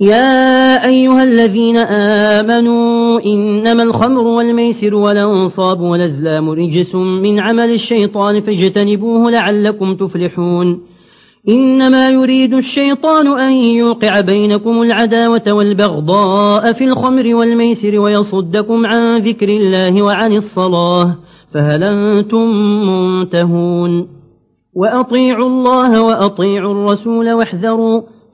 يا أيها الذين آمنوا إنما الخمر والميسر والأنصاب والأزلام رجس من عمل الشيطان فاجتنبوه لعلكم تفلحون. إنما يريد الشيطان أن يوقع بينكم العداوة والبغضاء في الخمر والميسر ويصدكم عن ذكر الله وعن الصلاة فهل أنتم منتهون؟ وأطيعوا الله وأطيعوا الرسول واحذروا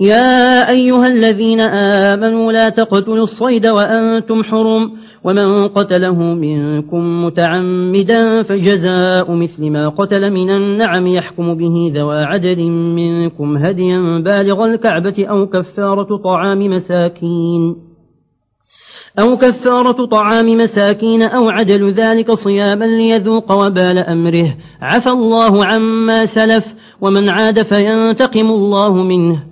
يا أيها الذين آمنوا لا تقتلوا الصيد وأنتم حرم ومن قتله منكم متعمدا فجزاء مثل ما قتل من النعم يحكم به ذوى عدل منكم هديا بالغ الكعبة أو كفارة طعام مساكين أو كفارة طعام مساكين أو عدل ذلك صياما ليذوق وبال أمره. عفى الله عما سلف ومن عاد فينتقم الله منه.